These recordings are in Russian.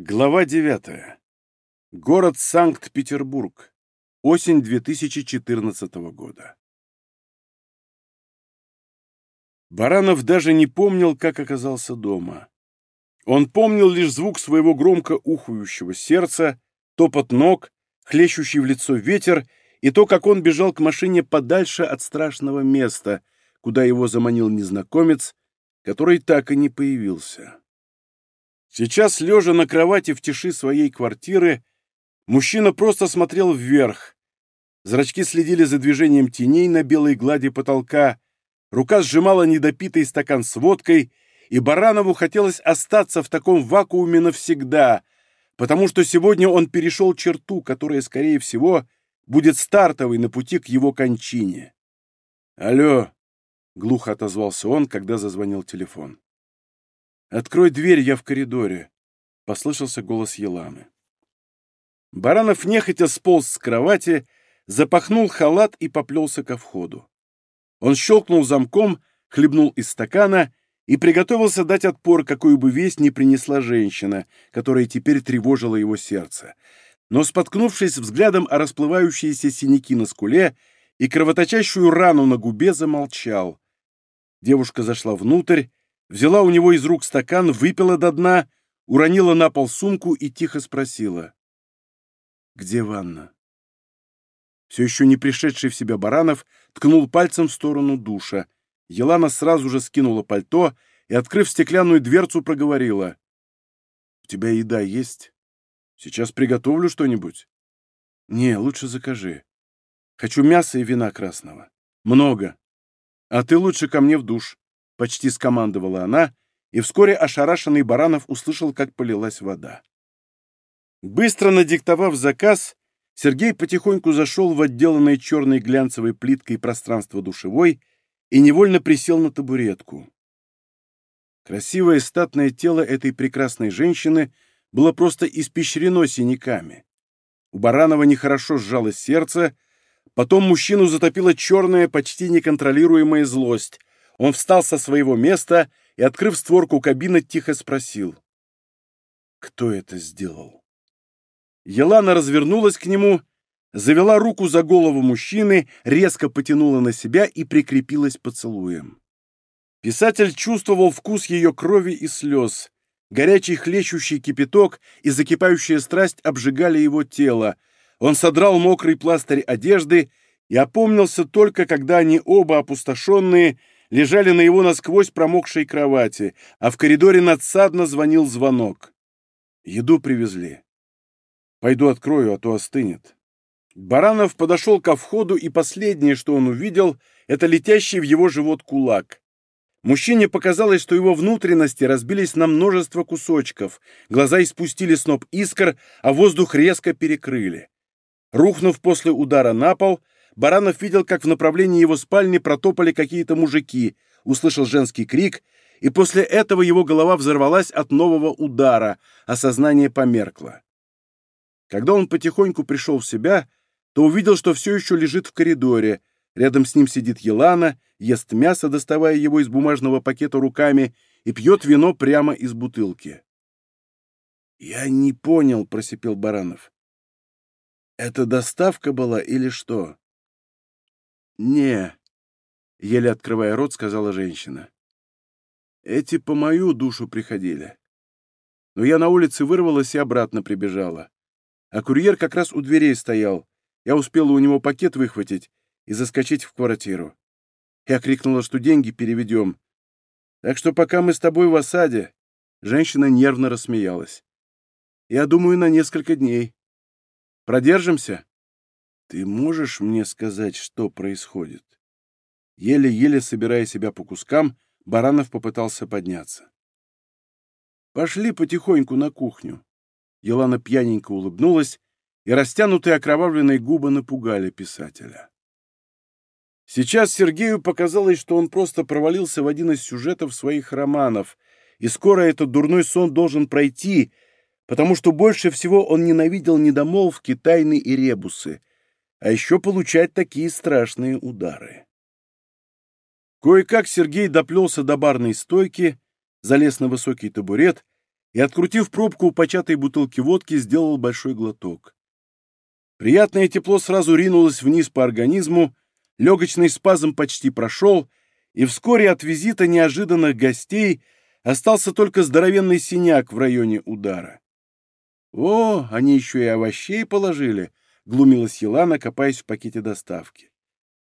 Глава 9. Город Санкт-Петербург. Осень 2014 года. Баранов даже не помнил, как оказался дома. Он помнил лишь звук своего громко ухающего сердца, топот ног, хлещущий в лицо ветер и то, как он бежал к машине подальше от страшного места, куда его заманил незнакомец, который так и не появился. Сейчас, лежа на кровати в тиши своей квартиры, мужчина просто смотрел вверх. Зрачки следили за движением теней на белой глади потолка, рука сжимала недопитый стакан с водкой, и Баранову хотелось остаться в таком вакууме навсегда, потому что сегодня он перешел черту, которая, скорее всего, будет стартовой на пути к его кончине. «Алло!» — глухо отозвался он, когда зазвонил телефон. «Открой дверь, я в коридоре», — послышался голос Еланы. Баранов нехотя сполз с кровати, запахнул халат и поплелся ко входу. Он щелкнул замком, хлебнул из стакана и приготовился дать отпор, какую бы весть не принесла женщина, которая теперь тревожила его сердце. Но, споткнувшись взглядом о расплывающиеся синяки на скуле и кровоточащую рану на губе, замолчал. Девушка зашла внутрь, взяла у него из рук стакан, выпила до дна, уронила на пол сумку и тихо спросила. «Где ванна?» Все еще не пришедший в себя Баранов ткнул пальцем в сторону душа. Елана сразу же скинула пальто и, открыв стеклянную дверцу, проговорила. «У тебя еда есть? Сейчас приготовлю что-нибудь». «Не, лучше закажи. Хочу мяса и вина красного. Много. А ты лучше ко мне в душ. Почти скомандовала она, и вскоре ошарашенный Баранов услышал, как полилась вода. Быстро надиктовав заказ, Сергей потихоньку зашел в отделанное черной глянцевой плиткой пространство душевой и невольно присел на табуретку. Красивое статное тело этой прекрасной женщины было просто испещрено синяками. У Баранова нехорошо сжалось сердце, потом мужчину затопила черная, почти неконтролируемая злость, он встал со своего места и, открыв створку кабины, тихо спросил. «Кто это сделал?» Елана развернулась к нему, завела руку за голову мужчины, резко потянула на себя и прикрепилась поцелуем. Писатель чувствовал вкус ее крови и слез. Горячий хлещущий кипяток и закипающая страсть обжигали его тело. Он содрал мокрый пластырь одежды и опомнился только, когда они оба опустошенные лежали на его насквозь промокшей кровати, а в коридоре надсадно звонил звонок. Еду привезли. Пойду открою, а то остынет. Баранов подошел ко входу, и последнее, что он увидел, это летящий в его живот кулак. Мужчине показалось, что его внутренности разбились на множество кусочков, глаза испустили сноп искр, а воздух резко перекрыли. Рухнув после удара на пол, Баранов видел, как в направлении его спальни протопали какие-то мужики, услышал женский крик, и после этого его голова взорвалась от нового удара, а сознание померкло. Когда он потихоньку пришел в себя, то увидел, что все еще лежит в коридоре, рядом с ним сидит Елана, ест мясо, доставая его из бумажного пакета руками, и пьет вино прямо из бутылки. «Я не понял», — просипел Баранов. «Это доставка была или что?» «Не», — еле открывая рот, сказала женщина. «Эти по мою душу приходили. Но я на улице вырвалась и обратно прибежала. А курьер как раз у дверей стоял. Я успела у него пакет выхватить и заскочить в квартиру. Я крикнула, что деньги переведем. Так что пока мы с тобой в осаде...» Женщина нервно рассмеялась. «Я думаю, на несколько дней. Продержимся?» «Ты можешь мне сказать, что происходит?» Еле-еле собирая себя по кускам, Баранов попытался подняться. «Пошли потихоньку на кухню». Елана пьяненько улыбнулась, и растянутые окровавленные губы напугали писателя. Сейчас Сергею показалось, что он просто провалился в один из сюжетов своих романов, и скоро этот дурной сон должен пройти, потому что больше всего он ненавидел недомолвки, тайны и ребусы, а еще получать такие страшные удары. Кое-как Сергей доплелся до барной стойки, залез на высокий табурет и, открутив пробку у початой бутылки водки, сделал большой глоток. Приятное тепло сразу ринулось вниз по организму, легочный спазм почти прошел, и вскоре от визита неожиданных гостей остался только здоровенный синяк в районе удара. «О, они еще и овощей положили», — глумилась Елана, копаясь в пакете доставки.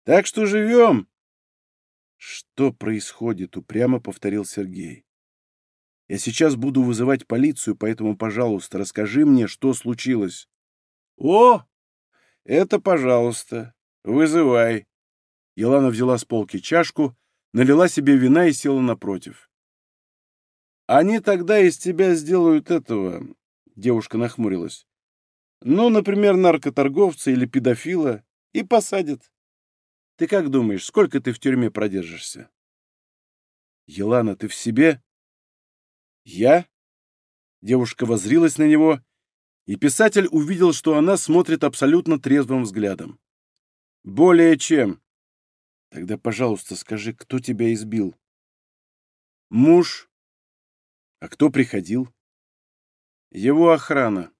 «Так что живем». «Что происходит?» — упрямо повторил Сергей. «Я сейчас буду вызывать полицию, поэтому, пожалуйста, расскажи мне, что случилось». «О, это пожалуйста, вызывай». Елана взяла с полки чашку, налила себе вина и села напротив. «Они тогда из тебя сделают этого...» — девушка нахмурилась. «Ну, например, наркоторговца или педофила, и посадят. Ты как думаешь, сколько ты в тюрьме продержишься?» «Елана, ты в себе?» «Я?» Девушка возрилась на него, и писатель увидел, что она смотрит абсолютно трезвым взглядом. «Более чем». «Тогда, пожалуйста, скажи, кто тебя избил?» «Муж а кто приходил? Его охрана.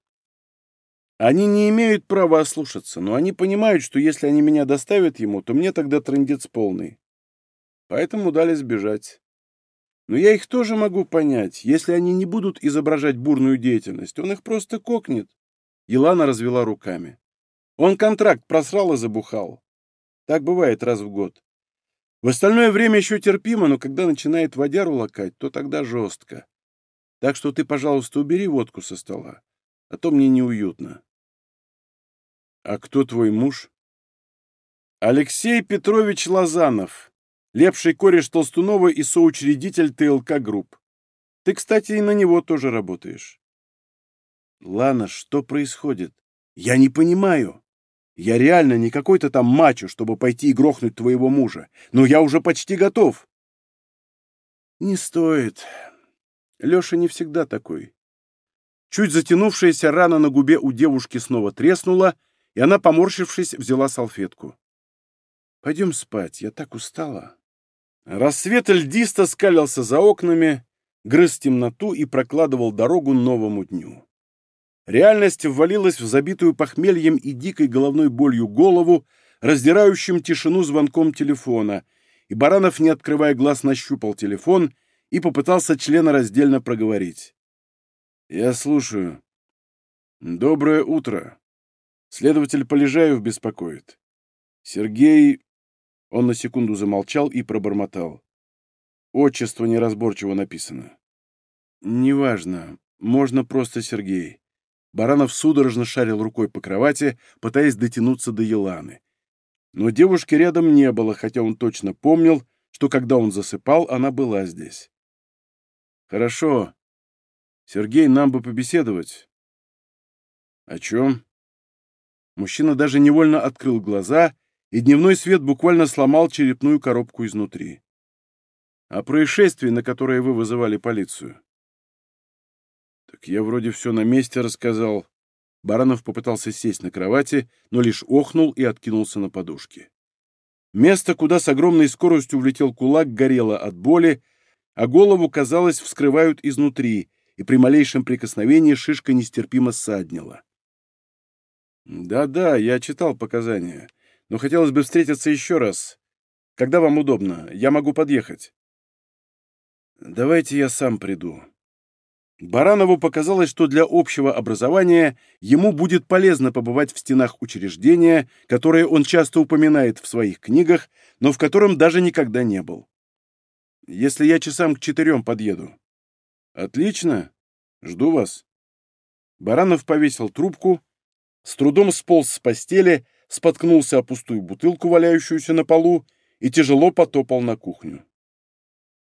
Они не имеют права ослушаться, но они понимают, что если они меня доставят ему, то мне тогда трындец полный. Поэтому дали сбежать. Но я их тоже могу понять. Если они не будут изображать бурную деятельность, он их просто кокнет. Елана развела руками. Он контракт просрал и забухал. Так бывает раз в год. В остальное время еще терпимо, но когда начинает водяру лакать, то тогда жестко. Так что ты, пожалуйста, убери водку со стола, а то мне неуютно. А кто твой муж? Алексей Петрович Лазанов, лепший кореш Толстунова и соучредитель ТЛК Group. Ты, кстати, и на него тоже работаешь. Лана, что происходит? Я не понимаю. Я реально не какой-то там мачо, чтобы пойти и грохнуть твоего мужа, но я уже почти готов. Не стоит. Леша не всегда такой. Чуть затянувшаяся рана на губе у девушки снова треснула, и она, поморщившись, взяла салфетку. «Пойдем спать, я так устала». Рассвет льдисто скалился за окнами, грыз темноту и прокладывал дорогу новому дню. Реальность ввалилась в забитую похмельем и дикой головной болью голову, раздирающим тишину звонком телефона, и Баранов, не открывая глаз, нащупал телефон — и попытался членораздельно проговорить. «Я слушаю. Доброе утро. Следователь Полежаев беспокоит. Сергей...» Он на секунду замолчал и пробормотал. «Отчество неразборчиво написано». «Неважно. Можно просто Сергей». Баранов судорожно шарил рукой по кровати, пытаясь дотянуться до Еланы. Но девушки рядом не было, хотя он точно помнил, что когда он засыпал, она была здесь. Хорошо. Сергей, нам бы побеседовать. О чем? Мужчина даже невольно открыл глаза, и дневной свет буквально сломал черепную коробку изнутри. О происшествии, на которое вы вызывали полицию. Так я вроде все на месте рассказал. Баранов попытался сесть на кровати, но лишь охнул и откинулся на подушке. Место, куда с огромной скоростью влетел кулак, горело от боли, а голову, казалось, вскрывают изнутри, и при малейшем прикосновении шишка нестерпимо ссаднила. «Да-да, я читал показания, но хотелось бы встретиться еще раз. Когда вам удобно? Я могу подъехать». «Давайте я сам приду». Баранову показалось, что для общего образования ему будет полезно побывать в стенах учреждения, которое он часто упоминает в своих книгах, но в котором даже никогда не был если я часам к четырем подъеду?» «Отлично. Жду вас». Баранов повесил трубку, с трудом сполз с постели, споткнулся о пустую бутылку, валяющуюся на полу, и тяжело потопал на кухню.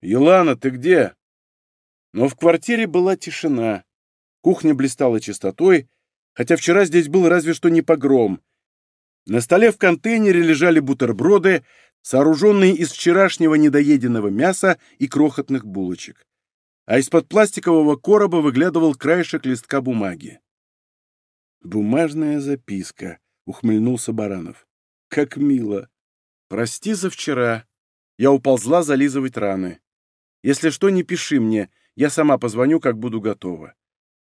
«Елана, ты где?» Но в квартире была тишина. Кухня блистала чистотой, хотя вчера здесь был разве что не погром. На столе в контейнере лежали бутерброды, сооруженные из вчерашнего недоеденного мяса и крохотных булочек. А из-под пластикового короба выглядывал краешек листка бумаги. «Бумажная записка», — ухмыльнулся Баранов. «Как мило! Прости за вчера. Я уползла зализывать раны. Если что, не пиши мне. Я сама позвоню, как буду готова.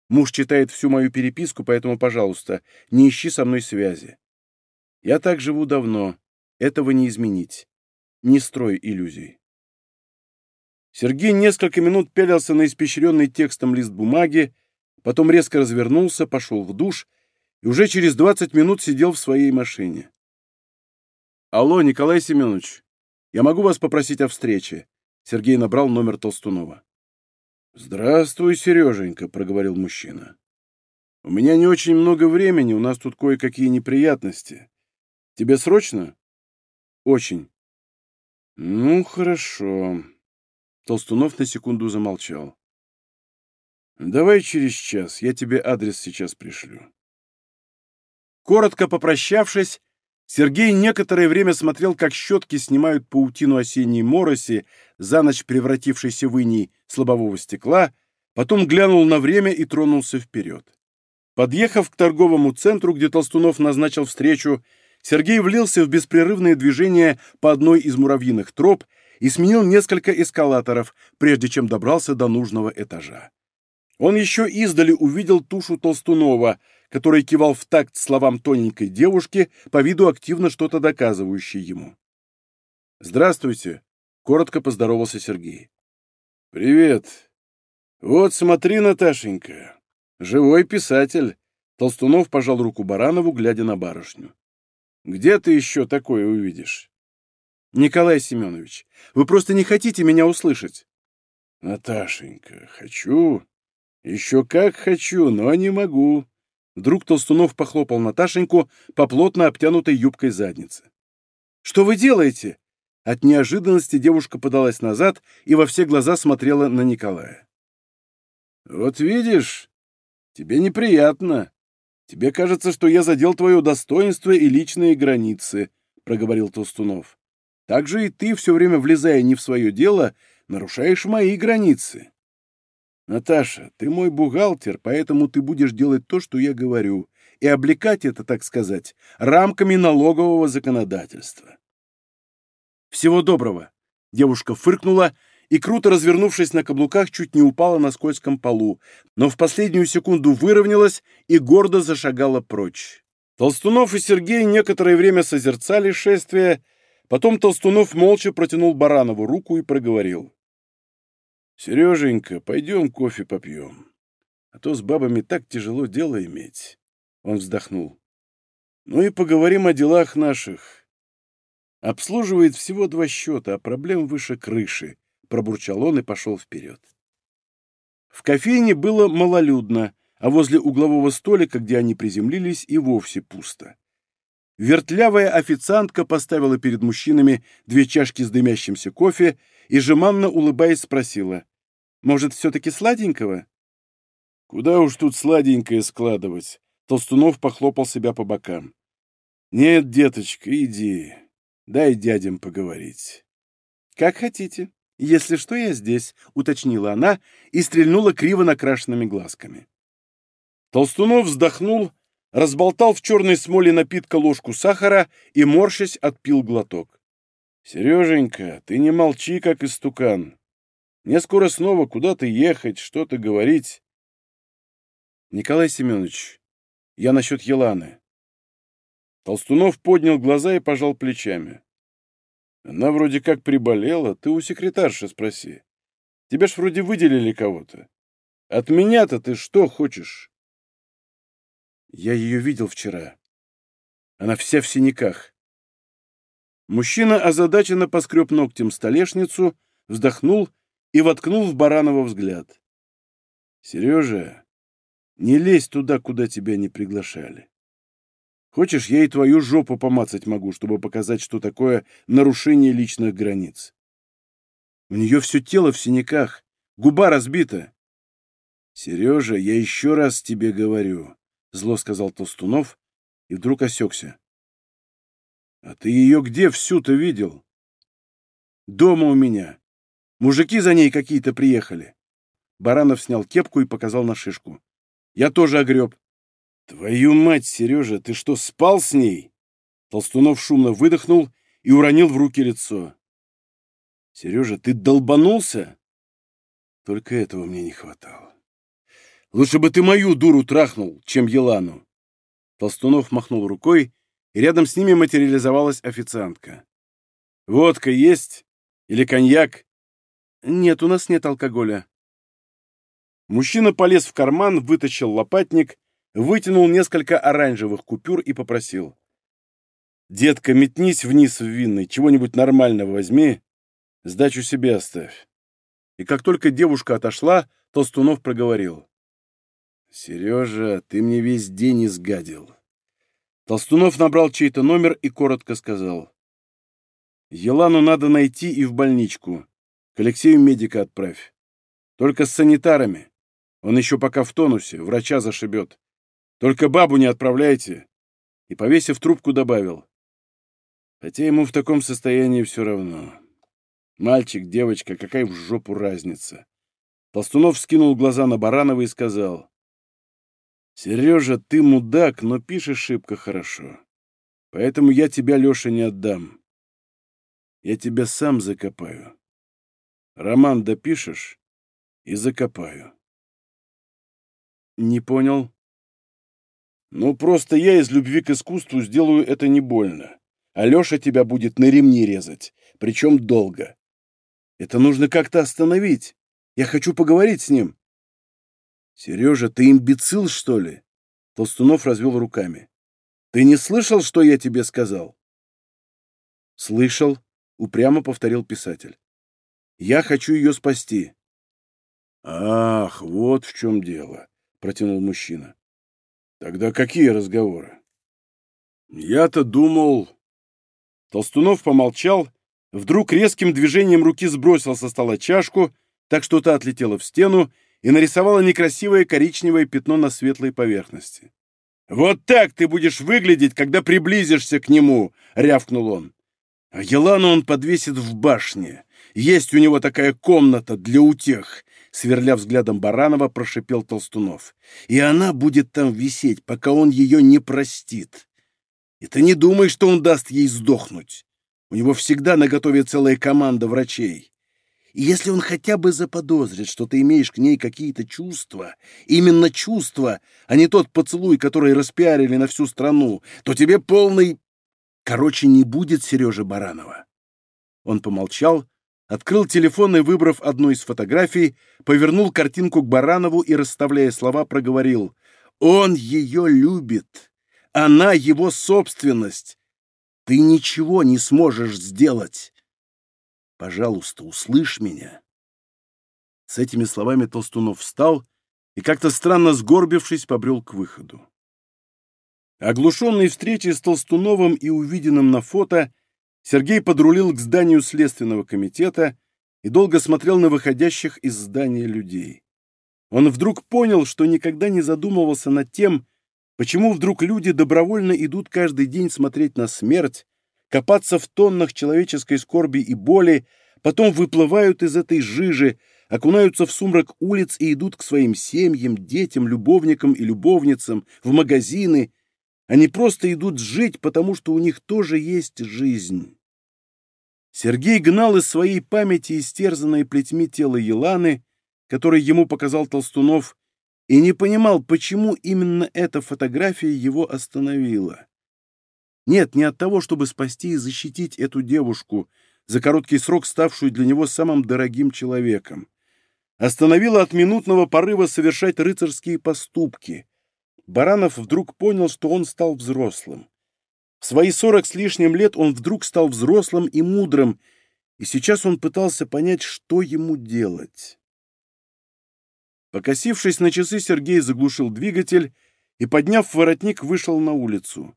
Муж читает всю мою переписку, поэтому, пожалуйста, не ищи со мной связи. Я так живу давно. Этого не изменить. Не строй иллюзий. Сергей несколько минут пялился на испещренный текстом лист бумаги, потом резко развернулся, пошел в душ и уже через 20 минут сидел в своей машине. «Алло, Николай Семенович, я могу вас попросить о встрече?» Сергей набрал номер Толстунова. «Здравствуй, Сереженька», — проговорил мужчина. «У меня не очень много времени, у нас тут кое-какие неприятности. Тебе срочно?» «Очень». «Ну, хорошо». Толстунов на секунду замолчал. «Давай через час, я тебе адрес сейчас пришлю». Коротко попрощавшись, Сергей некоторое время смотрел, как щетки снимают паутину осенней мороси, за ночь превратившейся в иней слабового стекла, потом глянул на время и тронулся вперед. Подъехав к торговому центру, где Толстунов назначил встречу, Сергей влился в беспрерывное движение по одной из муравьиных троп и сменил несколько эскалаторов, прежде чем добрался до нужного этажа. Он еще издали увидел тушу Толстунова, который кивал в такт словам тоненькой девушки, по виду активно что-то доказывающей ему. «Здравствуйте», — коротко поздоровался Сергей. «Привет. Вот смотри, Наташенька, живой писатель». Толстунов пожал руку Баранову, глядя на барышню. «Где ты еще такое увидишь?» «Николай Семенович, вы просто не хотите меня услышать». «Наташенька, хочу. Еще как хочу, но не могу». Вдруг Толстунов похлопал Наташеньку по плотно обтянутой юбкой задницы. «Что вы делаете?» От неожиданности девушка подалась назад и во все глаза смотрела на Николая. «Вот видишь, тебе неприятно. Тебе кажется, что я задел твое достоинство и личные границы», — проговорил Толстунов. Так же и ты, все время влезая не в свое дело, нарушаешь мои границы. Наташа, ты мой бухгалтер, поэтому ты будешь делать то, что я говорю, и облекать это, так сказать, рамками налогового законодательства. Всего доброго. Девушка фыркнула и, круто развернувшись на каблуках, чуть не упала на скользком полу, но в последнюю секунду выровнялась и гордо зашагала прочь. Толстунов и Сергей некоторое время созерцали шествие, Потом Толстунов молча протянул Баранову руку и проговорил. «Сереженька, пойдем кофе попьем. А то с бабами так тяжело дело иметь». Он вздохнул. «Ну и поговорим о делах наших. Обслуживает всего два счета, а проблем выше крыши», — пробурчал он и пошел вперед. В кофейне было малолюдно, а возле углового столика, где они приземлились, и вовсе пусто. Вертлявая официантка поставила перед мужчинами две чашки с дымящимся кофе и, жеманно улыбаясь, спросила, «Может, все-таки сладенького?» «Куда уж тут сладенькое складывать?» Толстунов похлопал себя по бокам. «Нет, деточка, иди. Дай дядям поговорить». «Как хотите. Если что, я здесь», — уточнила она и стрельнула криво накрашенными глазками. Толстунов вздохнул разболтал в черной смоле напитка ложку сахара и, морщась, отпил глоток. «Сереженька, ты не молчи, как истукан. Мне скоро снова куда-то ехать, что-то говорить». «Николай Семенович, я насчет Еланы». Толстунов поднял глаза и пожал плечами. «Она вроде как приболела, ты у секретарши спроси. Тебя ж вроде выделили кого-то. От меня-то ты что хочешь?» Я ее видел вчера. Она вся в синяках. Мужчина озадаченно поскреб ногтем столешницу, вздохнул и воткнул в Баранова взгляд. «Сережа, не лезь туда, куда тебя не приглашали. Хочешь, я и твою жопу помацать могу, чтобы показать, что такое нарушение личных границ. У нее все тело в синяках, губа разбита. Сережа, я еще раз тебе говорю, — зло сказал Толстунов и вдруг осекся. «А ты ее где всю-то видел?» «Дома у меня. Мужики за ней какие-то приехали». Баранов снял кепку и показал на шишку. «Я тоже огреб». «Твою мать, Сережа, ты что, спал с ней?» Толстунов шумно выдохнул и уронил в руки лицо. «Сережа, ты долбанулся?» Только этого мне не хватало. Лучше бы ты мою дуру трахнул, чем Елану. Толстунов махнул рукой, и рядом с ними материализовалась официантка. «Водка есть? Или коньяк?» «Нет, у нас нет алкоголя». Мужчина полез в карман, вытащил лопатник, вытянул несколько оранжевых купюр и попросил. «Детка, метнись вниз в винный, чего-нибудь нормального возьми, сдачу себе оставь». И как только девушка отошла, Толстунов проговорил. «Сережа, ты мне весь день изгадил». Толстунов набрал чей-то номер и коротко сказал. «Елану надо найти и в больничку. К Алексею медика отправь. Только с санитарами. Он еще пока в тонусе, врача зашибет. Только бабу не отправляйте». И, повесив трубку, добавил. Хотя ему в таком состоянии все равно. Мальчик, девочка, какая в жопу разница? Толстунов скинул глаза на Баранова и сказал. «Сережа, ты мудак, но пишешь шибко хорошо. Поэтому я тебя, Леша, не отдам. Я тебя сам закопаю. Роман допишешь и закопаю». «Не понял». «Ну, просто я из любви к искусству сделаю это не больно, а Леша тебя будет на ремни резать, причем долго. Это нужно как-то остановить. Я хочу поговорить с ним». «Сережа, ты имбецил, что ли?» Толстунов развел руками. «Ты не слышал, что я тебе сказал?» «Слышал», — упрямо повторил писатель. «Я хочу ее спасти». «Ах, вот в чем дело», — протянул мужчина. «Тогда какие разговоры?» «Я-то думал...» Толстунов помолчал, вдруг резким движением руки сбросил со стола чашку, так что та отлетела в стену и нарисовала некрасивое коричневое пятно на светлой поверхности. «Вот так ты будешь выглядеть, когда приблизишься к нему!» — рявкнул он. «А Елану он подвесит в башне. Есть у него такая комната для утех!» Сверля взглядом Баранова, прошипел Толстунов. «И она будет там висеть, пока он ее не простит. И ты не думай, что он даст ей сдохнуть. У него всегда наготове целая команда врачей. И если он хотя бы заподозрит, что ты имеешь к ней какие-то чувства, именно чувства, а не тот поцелуй, который распиарили на всю страну, то тебе полный... Короче, не будет Сережи Баранова. Он помолчал, открыл телефон и, выбрав одну из фотографий, повернул картинку к Баранову и, расставляя слова, проговорил. «Он ее любит. Она его собственность. Ты ничего не сможешь сделать. Пожалуйста, услышь меня. С этими словами Толстунов встал и, как-то странно сгорбившись, побрел к выходу. Оглушенный встречей с Толстуновым и увиденным на фото, Сергей подрулил к зданию Следственного комитета и долго смотрел на выходящих из здания людей. Он вдруг понял, что никогда не задумывался над тем, почему вдруг люди добровольно идут каждый день смотреть на смерть, копаться в тоннах человеческой скорби и боли, потом выплывают из этой жижи, окунаются в сумрак улиц и идут к своим семьям, детям, любовникам и любовницам, в магазины. Они просто идут жить, потому что у них тоже есть жизнь. Сергей гнал из своей памяти истерзанное плетьми тело Еланы, которое ему показал Толстунов, и не понимал, почему именно эта фотография его остановила. Нет, не от того, чтобы спасти и защитить эту девушку, за короткий срок ставшую для него самым дорогим человеком. Остановила от минутного порыва совершать рыцарские поступки. Баранов вдруг понял, что он стал взрослым. В свои сорок с лишним лет он вдруг стал взрослым и мудрым, и сейчас он пытался понять, что ему делать. Покосившись на часы, Сергей заглушил двигатель и, подняв воротник, вышел на улицу.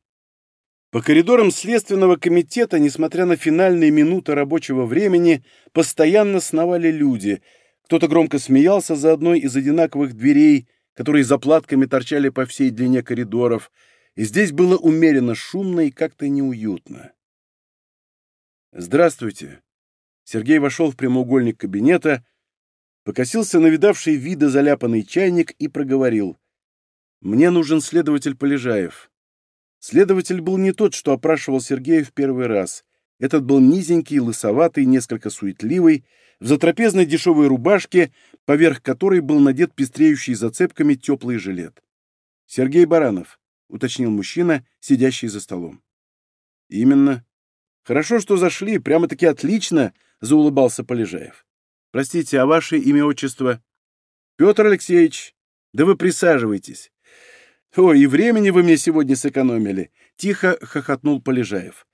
По коридорам Следственного комитета, несмотря на финальные минуты рабочего времени, постоянно сновали люди. Кто-то громко смеялся за одной из одинаковых дверей, которые заплатками торчали по всей длине коридоров, и здесь было умеренно шумно и как-то неуютно. «Здравствуйте!» Сергей вошел в прямоугольник кабинета, покосился на видавший вида заляпанный чайник и проговорил. «Мне нужен следователь Полежаев». Следователь был не тот, что опрашивал Сергея в первый раз. Этот был низенький, лысоватый, несколько суетливый, в затрапезной дешевой рубашке, поверх которой был надет пестреющий зацепками теплый жилет. «Сергей Баранов», — уточнил мужчина, сидящий за столом. «Именно. Хорошо, что зашли, прямо-таки отлично», — заулыбался Полежаев. «Простите, а ваше имя, отчество?» «Петр Алексеевич, да вы присаживайтесь». «Ой, и времени вы мне сегодня сэкономили», — тихо хохотнул Полежаев.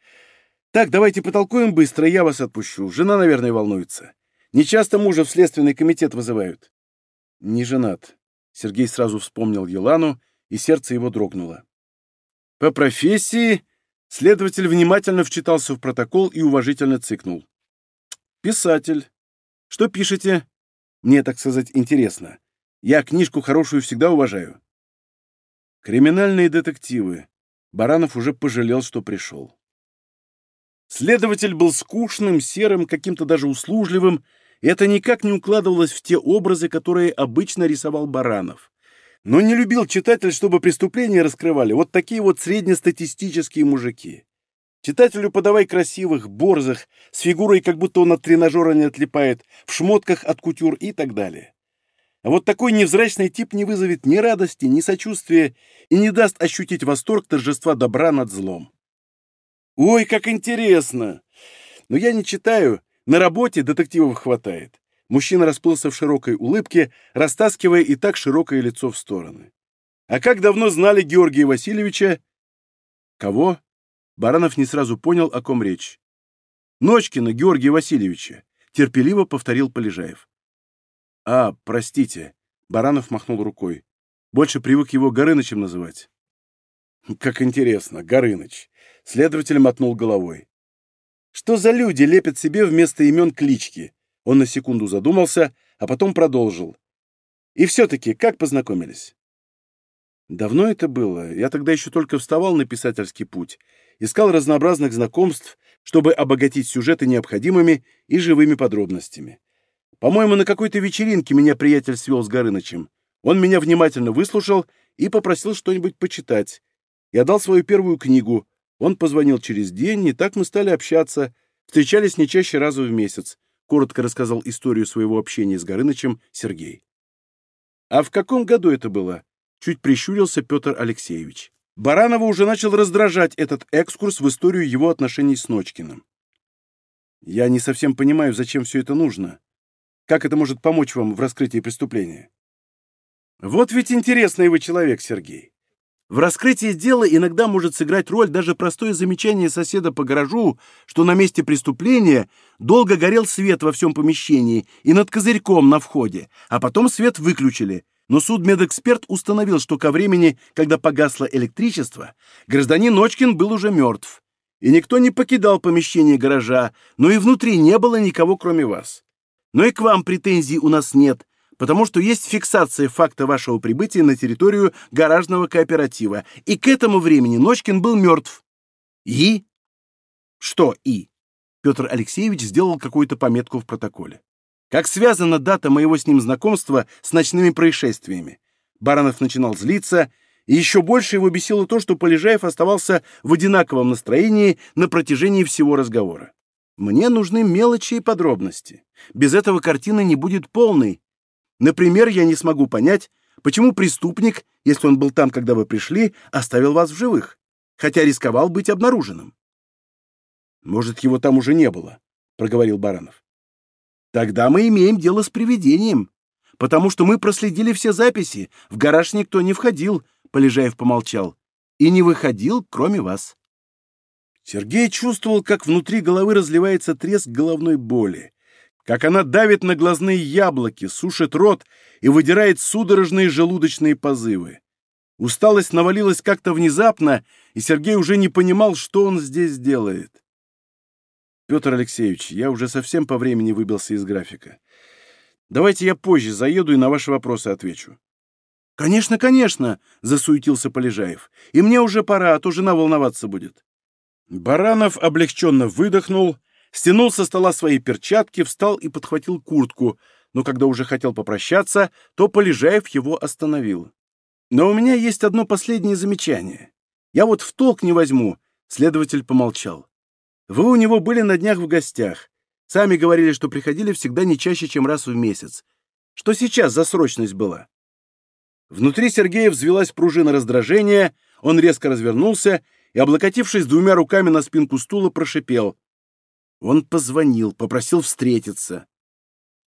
«Так, давайте потолкуем быстро, я вас отпущу. Жена, наверное, волнуется. Не часто мужа в следственный комитет вызывают». «Не женат». Сергей сразу вспомнил Елану, и сердце его дрогнуло. «По профессии...» Следователь внимательно вчитался в протокол и уважительно цыкнул. «Писатель. Что пишете? Мне, так сказать, интересно. Я книжку хорошую всегда уважаю». «Криминальные детективы». Баранов уже пожалел, что пришел. Следователь был скучным, серым, каким-то даже услужливым, и это никак не укладывалось в те образы, которые обычно рисовал Баранов. Но не любил читатель, чтобы преступления раскрывали вот такие вот среднестатистические мужики. Читателю подавай красивых, борзых, с фигурой, как будто он от тренажера не отлипает, в шмотках от кутюр и так далее. А вот такой невзрачный тип не вызовет ни радости, ни сочувствия и не даст ощутить восторг торжества добра над злом. Ой, как интересно! Но я не читаю, на работе детективов хватает. Мужчина расплылся в широкой улыбке, растаскивая и так широкое лицо в стороны. А как давно знали Георгия Васильевича? Кого? Баранов не сразу понял, о ком речь. Ночкина Георгия Васильевича, терпеливо повторил Полежаев. А, простите, Баранов махнул рукой. Больше привык его Горынычем называть. Как интересно, Горыныч. Следователь мотнул головой. Что за люди лепят себе вместо имен клички? Он на секунду задумался, а потом продолжил. И все-таки, как познакомились? Давно это было. Я тогда еще только вставал на писательский путь. Искал разнообразных знакомств, чтобы обогатить сюжеты необходимыми и живыми подробностями. По-моему, на какой-то вечеринке меня приятель свел с Горынычем. Он меня внимательно выслушал и попросил что-нибудь почитать. Я дал свою первую книгу. Он позвонил через день, и так мы стали общаться. Встречались не чаще раза в месяц. Коротко рассказал историю своего общения с Горынычем Сергей. А в каком году это было? Чуть прищурился Петр Алексеевич. Баранова уже начал раздражать этот экскурс в историю его отношений с Ночкиным. Я не совсем понимаю, зачем все это нужно. Как это может помочь вам в раскрытии преступления? Вот ведь интересный вы человек, Сергей. В раскрытии дела иногда может сыграть роль даже простое замечание соседа по гаражу, что на месте преступления долго горел свет во всем помещении и над козырьком на входе, а потом свет выключили. Но судмедэксперт установил, что ко времени, когда погасло электричество, гражданин Ночкин был уже мертв. И никто не покидал помещение гаража, но и внутри не было никого, кроме вас. Но и к вам претензий у нас нет, потому что есть фиксация факта вашего прибытия на территорию гаражного кооператива, и к этому времени Ночкин был мертв. И? Что «и»? Петр Алексеевич сделал какую-то пометку в протоколе. Как связана дата моего с ним знакомства с ночными происшествиями? Баранов начинал злиться, и еще больше его бесило то, что Полежаев оставался в одинаковом настроении на протяжении всего разговора. Мне нужны мелочи и подробности. Без этого картина не будет полной, Например, я не смогу понять, почему преступник, если он был там, когда вы пришли, оставил вас в живых, хотя рисковал быть обнаруженным. Может, его там уже не было, проговорил Баранов. Тогда мы имеем дело с привидением, потому что мы проследили все записи, в гараж никто не входил, Полежаев помолчал, и не выходил, кроме вас. Сергей чувствовал, как внутри головы разливается треск головной боли как она давит на глазные яблоки, сушит рот и выдирает судорожные желудочные позывы. Усталость навалилась как-то внезапно, и Сергей уже не понимал, что он здесь делает. Петр Алексеевич, я уже совсем по времени выбился из графика. Давайте я позже заеду и на ваши вопросы отвечу. «Конечно, конечно!» — засуетился Полежаев. «И мне уже пора, а то жена волноваться будет». Баранов облегченно выдохнул — стянул со стола свои перчатки, встал и подхватил куртку, но когда уже хотел попрощаться, то Полежаев его остановил. «Но у меня есть одно последнее замечание. Я вот в толк не возьму», — следователь помолчал. Вы у него были на днях в гостях. Сами говорили, что приходили всегда не чаще, чем раз в месяц. Что сейчас за срочность была?» Внутри Сергея взвелась пружина раздражения, он резко развернулся и, облокотившись двумя руками на спинку стула, прошипел. Он позвонил, попросил встретиться.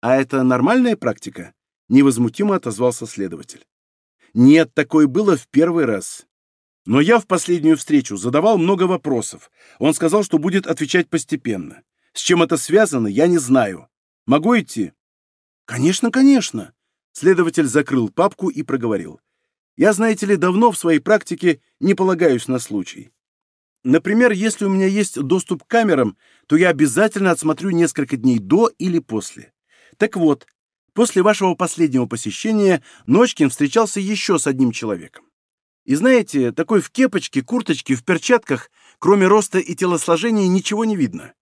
«А это нормальная практика?» — невозмутимо отозвался следователь. «Нет, такое было в первый раз. Но я в последнюю встречу задавал много вопросов. Он сказал, что будет отвечать постепенно. С чем это связано, я не знаю. Могу идти?» «Конечно, конечно!» Следователь закрыл папку и проговорил. «Я, знаете ли, давно в своей практике не полагаюсь на случай. Например, если у меня есть доступ к камерам, то я обязательно отсмотрю несколько дней до или после. Так вот, после вашего последнего посещения Ночкин встречался еще с одним человеком. И знаете, такой в кепочке, курточке, в перчатках, кроме роста и телосложения, ничего не видно.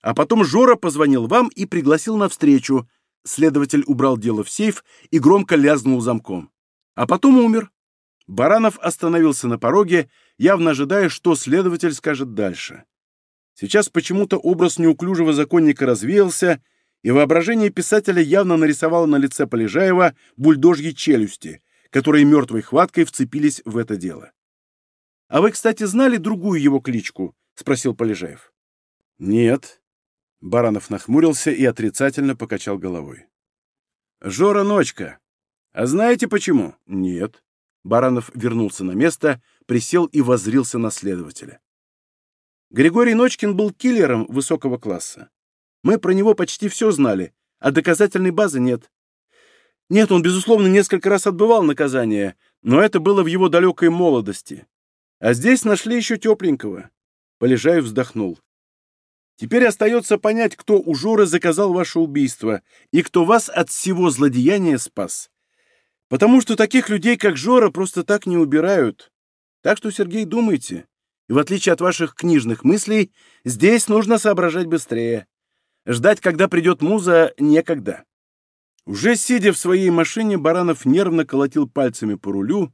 А потом Жора позвонил вам и пригласил на встречу. Следователь убрал дело в сейф и громко лязнул замком. А потом умер. Баранов остановился на пороге, явно ожидая, что следователь скажет дальше. Сейчас почему-то образ неуклюжего законника развеялся, и воображение писателя явно нарисовало на лице Полежаева бульдожьи челюсти, которые мертвой хваткой вцепились в это дело. «А вы, кстати, знали другую его кличку?» — спросил Полежаев. «Нет». Баранов нахмурился и отрицательно покачал головой. «Жора Ночка. А знаете почему?» «Нет». Баранов вернулся на место, присел и воззрился на следователя. Григорий Ночкин был киллером высокого класса. Мы про него почти все знали, а доказательной базы нет. Нет, он, безусловно, несколько раз отбывал наказание, но это было в его далекой молодости. А здесь нашли еще тепленького. Полежаев вздохнул. Теперь остается понять, кто у Жоры заказал ваше убийство и кто вас от всего злодеяния спас. Потому что таких людей, как Жора, просто так не убирают. Так что, Сергей, думайте. И в отличие от ваших книжных мыслей, здесь нужно соображать быстрее. Ждать, когда придет муза, некогда. Уже сидя в своей машине, Баранов нервно колотил пальцами по рулю.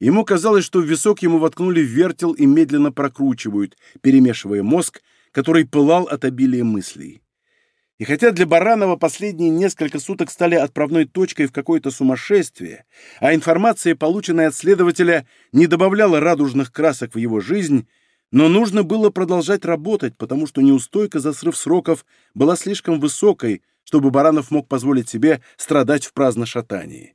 Ему казалось, что в висок ему воткнули вертел и медленно прокручивают, перемешивая мозг, который пылал от обилия мыслей. И хотя для Баранова последние несколько суток стали отправной точкой в какое-то сумасшествие, а информация, полученная от следователя, не добавляла радужных красок в его жизнь, но нужно было продолжать работать, потому что неустойка за срыв сроков была слишком высокой, чтобы Баранов мог позволить себе страдать в праздношатании.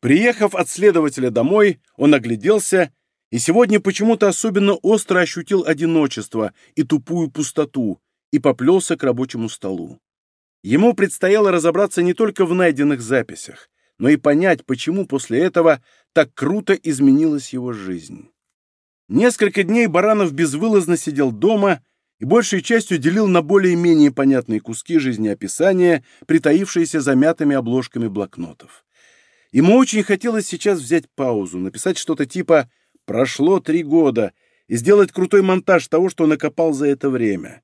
Приехав от следователя домой, он огляделся и сегодня почему-то особенно остро ощутил одиночество и тупую пустоту и поплелся к рабочему столу. Ему предстояло разобраться не только в найденных записях, но и понять, почему после этого так круто изменилась его жизнь. Несколько дней Баранов безвылазно сидел дома и большей частью делил на более-менее понятные куски жизнеописания, притаившиеся за мятыми обложками блокнотов. Ему очень хотелось сейчас взять паузу, написать что-то типа «прошло три года» и сделать крутой монтаж того, что накопал за это время.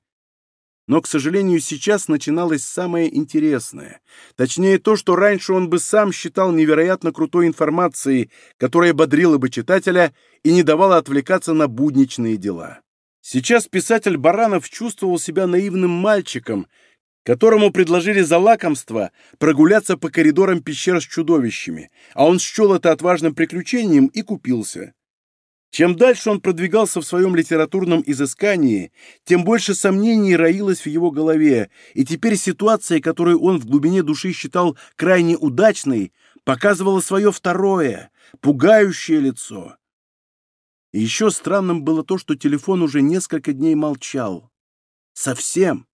Но, к сожалению, сейчас начиналось самое интересное. Точнее, то, что раньше он бы сам считал невероятно крутой информацией, которая бодрила бы читателя и не давала отвлекаться на будничные дела. Сейчас писатель Баранов чувствовал себя наивным мальчиком, которому предложили за лакомство прогуляться по коридорам пещер с чудовищами, а он счел это отважным приключением и купился. Чем дальше он продвигался в своем литературном изыскании, тем больше сомнений роилось в его голове, и теперь ситуация, которую он в глубине души считал крайне удачной, показывала свое второе, пугающее лицо. И еще странным было то, что телефон уже несколько дней молчал. Совсем.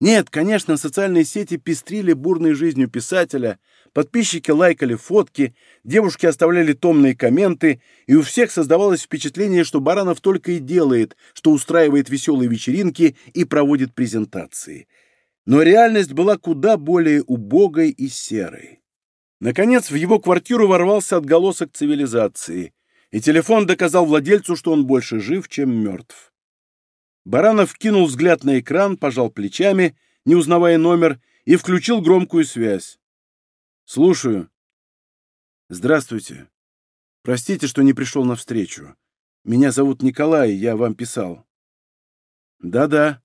Нет, конечно, социальные сети пестрили бурной жизнью писателя, Подписчики лайкали фотки, девушки оставляли томные комменты, и у всех создавалось впечатление, что Баранов только и делает, что устраивает веселые вечеринки и проводит презентации. Но реальность была куда более убогой и серой. Наконец, в его квартиру ворвался отголосок цивилизации, и телефон доказал владельцу, что он больше жив, чем мертв. Баранов кинул взгляд на экран, пожал плечами, не узнавая номер, и включил громкую связь. «Слушаю». «Здравствуйте. Простите, что не пришел навстречу. Меня зовут Николай, я вам писал». Да-да.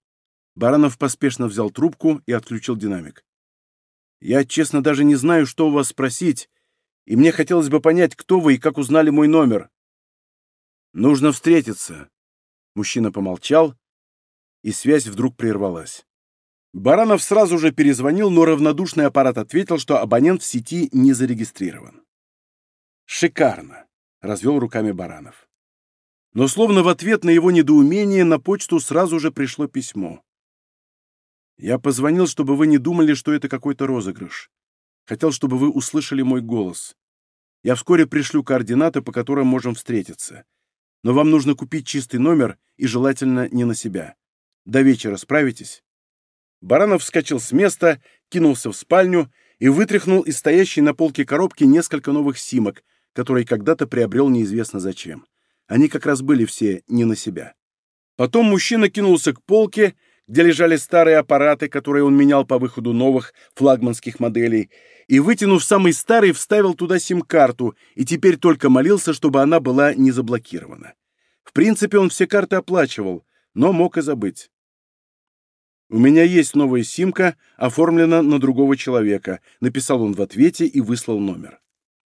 Баранов поспешно взял трубку и отключил динамик. Я, честно, даже не знаю, что у вас спросить, и мне хотелось бы понять, кто вы и как узнали мой номер. Нужно встретиться. Мужчина помолчал, и связь вдруг прервалась. Баранов сразу же перезвонил, но равнодушный аппарат ответил, что абонент в сети не зарегистрирован. «Шикарно!» — развел руками Баранов. Но словно в ответ на его недоумение на почту сразу же пришло письмо. «Я позвонил, чтобы вы не думали, что это какой-то розыгрыш. Хотел, чтобы вы услышали мой голос. Я вскоре пришлю координаты, по которым можем встретиться. Но вам нужно купить чистый номер и желательно не на себя. До вечера справитесь?» Баранов вскочил с места, кинулся в спальню и вытряхнул из стоящей на полке коробки несколько новых симок, которые когда-то приобрел неизвестно зачем. Они как раз были все не на себя. Потом мужчина кинулся к полке, где лежали старые аппараты, которые он менял по выходу новых флагманских моделей, и, вытянув самый старый, вставил туда сим-карту и теперь только молился, чтобы она была не заблокирована. В принципе, он все карты оплачивал, но мог и забыть. «У меня есть новая симка, оформлена на другого человека», — написал он в ответе и выслал номер.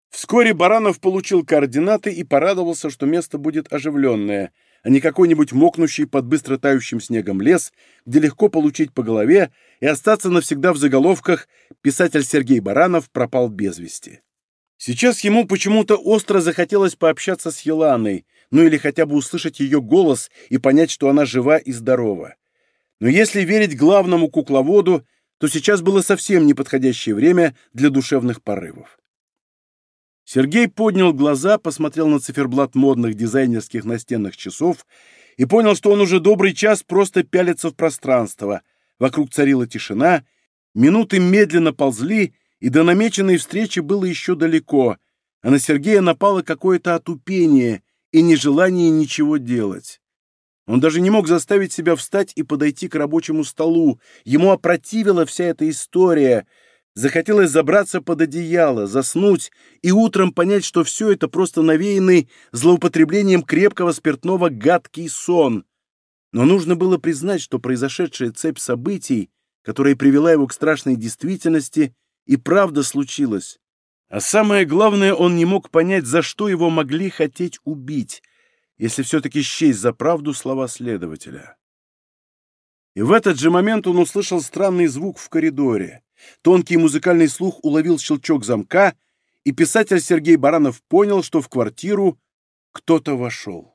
Вскоре Баранов получил координаты и порадовался, что место будет оживленное, а не какой-нибудь мокнущий под быстро тающим снегом лес, где легко получить по голове и остаться навсегда в заголовках «Писатель Сергей Баранов пропал без вести». Сейчас ему почему-то остро захотелось пообщаться с Еланой, ну или хотя бы услышать ее голос и понять, что она жива и здорова. Но если верить главному кукловоду, то сейчас было совсем неподходящее время для душевных порывов. Сергей поднял глаза, посмотрел на циферблат модных дизайнерских настенных часов и понял, что он уже добрый час просто пялится в пространство. Вокруг царила тишина, минуты медленно ползли, и до намеченной встречи было еще далеко, а на Сергея напало какое-то отупение и нежелание ничего делать. Он даже не мог заставить себя встать и подойти к рабочему столу. Ему опротивила вся эта история. Захотелось забраться под одеяло, заснуть и утром понять, что все это просто навеянный злоупотреблением крепкого спиртного гадкий сон. Но нужно было признать, что произошедшая цепь событий, которая привела его к страшной действительности, и правда случилась. А самое главное, он не мог понять, за что его могли хотеть убить, если все-таки счесть за правду слова следователя. И в этот же момент он услышал странный звук в коридоре. Тонкий музыкальный слух уловил щелчок замка, и писатель Сергей Баранов понял, что в квартиру кто-то вошел.